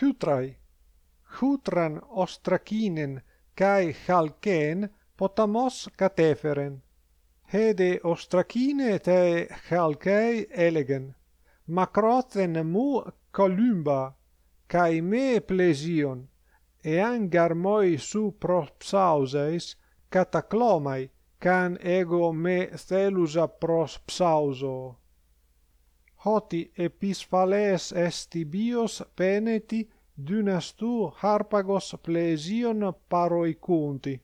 hutrai, hutran ostrakinen kai halkeen potamos kateferen. Hede ostrakine te halkei elegen, macrothen mu columba, kai me plesion, ean garmoi su propsauses cataclomai, can ego me thelusa propsauso hoti episphales esti bios peneti dynastu harpagos plesion paroicunti